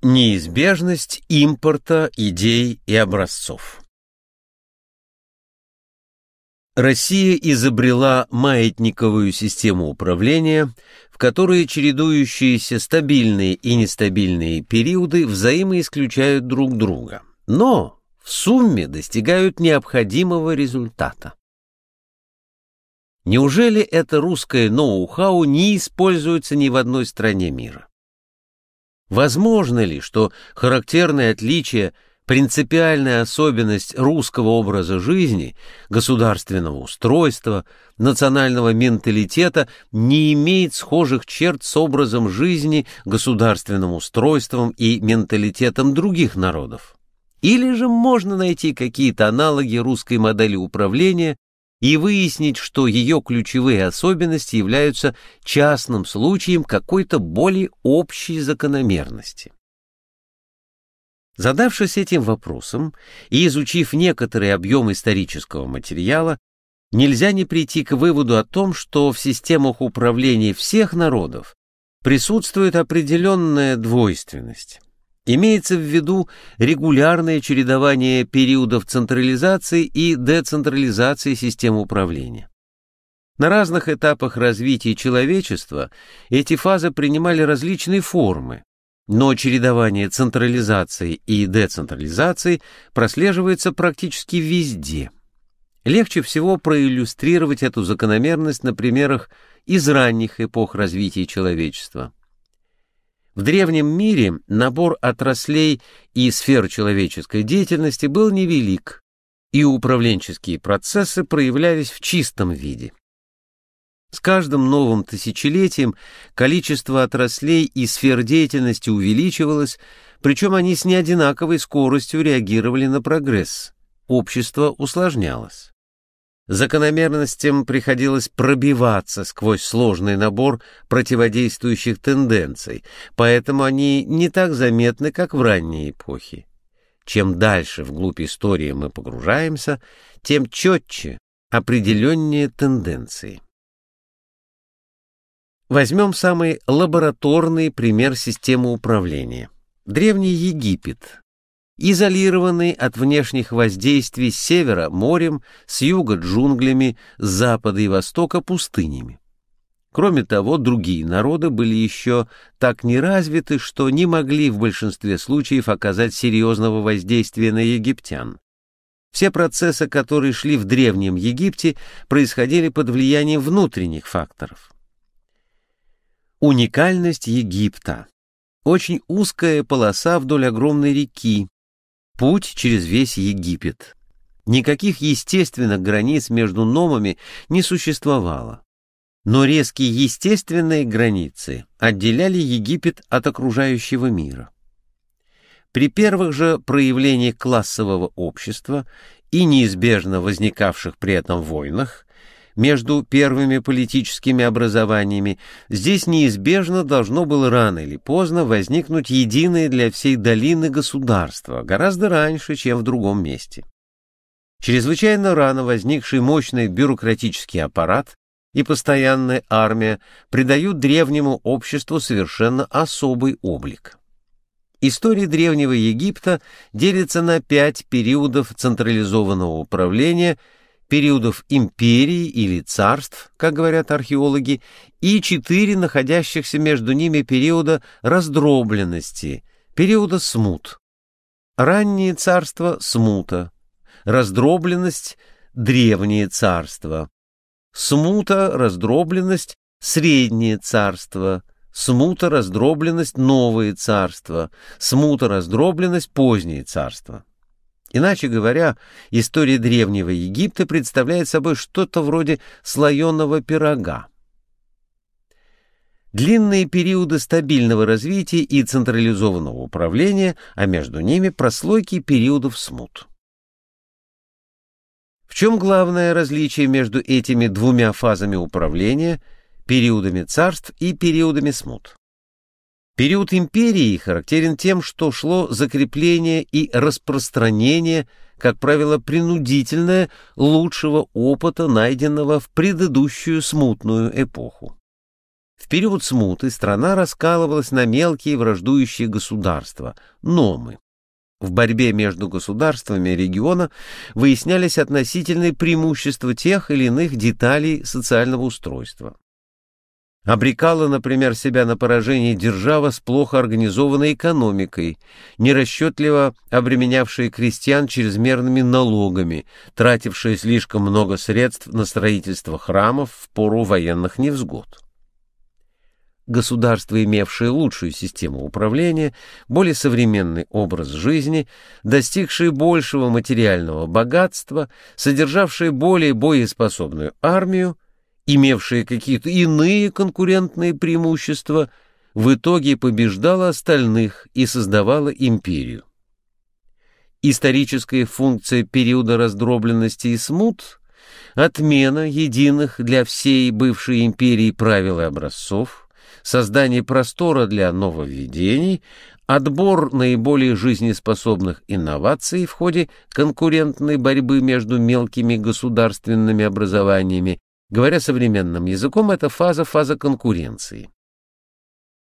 Неизбежность импорта идей и образцов Россия изобрела маятниковую систему управления, в которой чередующиеся стабильные и нестабильные периоды взаимоисключают друг друга, но в сумме достигают необходимого результата. Неужели это русское ноу-хау не используется ни в одной стране мира? Возможно ли, что характерное отличие, принципиальная особенность русского образа жизни, государственного устройства, национального менталитета не имеет схожих черт с образом жизни, государственным устройством и менталитетом других народов? Или же можно найти какие-то аналоги русской модели управления и выяснить, что ее ключевые особенности являются частным случаем какой-то более общей закономерности. Задавшись этим вопросом и изучив некоторый объем исторического материала, нельзя не прийти к выводу о том, что в системах управления всех народов присутствует определенная двойственность. Имеется в виду регулярное чередование периодов централизации и децентрализации систем управления. На разных этапах развития человечества эти фазы принимали различные формы, но чередование централизации и децентрализации прослеживается практически везде. Легче всего проиллюстрировать эту закономерность на примерах из ранних эпох развития человечества. В древнем мире набор отраслей и сфер человеческой деятельности был невелик, и управленческие процессы проявлялись в чистом виде. С каждым новым тысячелетием количество отраслей и сфер деятельности увеличивалось, причем они с неодинаковой скоростью реагировали на прогресс. Общество усложнялось. Закономерностям приходилось пробиваться сквозь сложный набор противодействующих тенденций, поэтому они не так заметны, как в ранние эпохи. Чем дальше вглубь истории мы погружаемся, тем четче, определеннее тенденции. Возьмем самый лабораторный пример системы управления. Древний Египет, изолированный от внешних воздействий с севера морем, с юга джунглями, с запада и востока пустынями. Кроме того, другие народы были еще так неразвиты, что не могли в большинстве случаев оказать серьезного воздействия на египтян. Все процессы, которые шли в Древнем Египте, происходили под влиянием внутренних факторов. Уникальность Египта. Очень узкая полоса вдоль огромной реки, Путь через весь Египет. Никаких естественных границ между номами не существовало. Но резкие естественные границы отделяли Египет от окружающего мира. При первых же проявлениях классового общества и неизбежно возникавших при этом войнах между первыми политическими образованиями, здесь неизбежно должно было рано или поздно возникнуть единое для всей долины государство, гораздо раньше, чем в другом месте. Чрезвычайно рано возникший мощный бюрократический аппарат и постоянная армия придают древнему обществу совершенно особый облик. История Древнего Египта делится на пять периодов централизованного управления – периодов империи или царств, как говорят археологи, и четыре находящихся между ними периода раздробленности, периода смут. Ранние царства – смута, раздробленность – древние царства, смута, раздробленность – средние царства, смута, раздробленность – новые царства, смута, раздробленность – поздние царства. Иначе говоря, история Древнего Египта представляет собой что-то вроде слоеного пирога. Длинные периоды стабильного развития и централизованного управления, а между ними прослойки периодов смут. В чем главное различие между этими двумя фазами управления, периодами царств и периодами смут? Период империи характерен тем, что шло закрепление и распространение, как правило, принудительное лучшего опыта, найденного в предыдущую смутную эпоху. В период смуты страна раскалывалась на мелкие враждующие государства – номы. В борьбе между государствами региона выяснялись относительные преимущества тех или иных деталей социального устройства. Обрекала, например, себя на поражение держава с плохо организованной экономикой, нерасчетливо обременявшая крестьян чрезмерными налогами, тратившая слишком много средств на строительство храмов в пору военных невзгод. Государства, имевшие лучшую систему управления, более современный образ жизни, достигшие большего материального богатства, содержавшие более боеспособную армию, имевшие какие-то иные конкурентные преимущества, в итоге побеждала остальных и создавала империю. Историческая функция периода раздробленности и смут – отмена единых для всей бывшей империи правил и образцов, создание простора для нововведений, отбор наиболее жизнеспособных инноваций в ходе конкурентной борьбы между мелкими государственными образованиями Говоря современным языком, это фаза фаза конкуренции.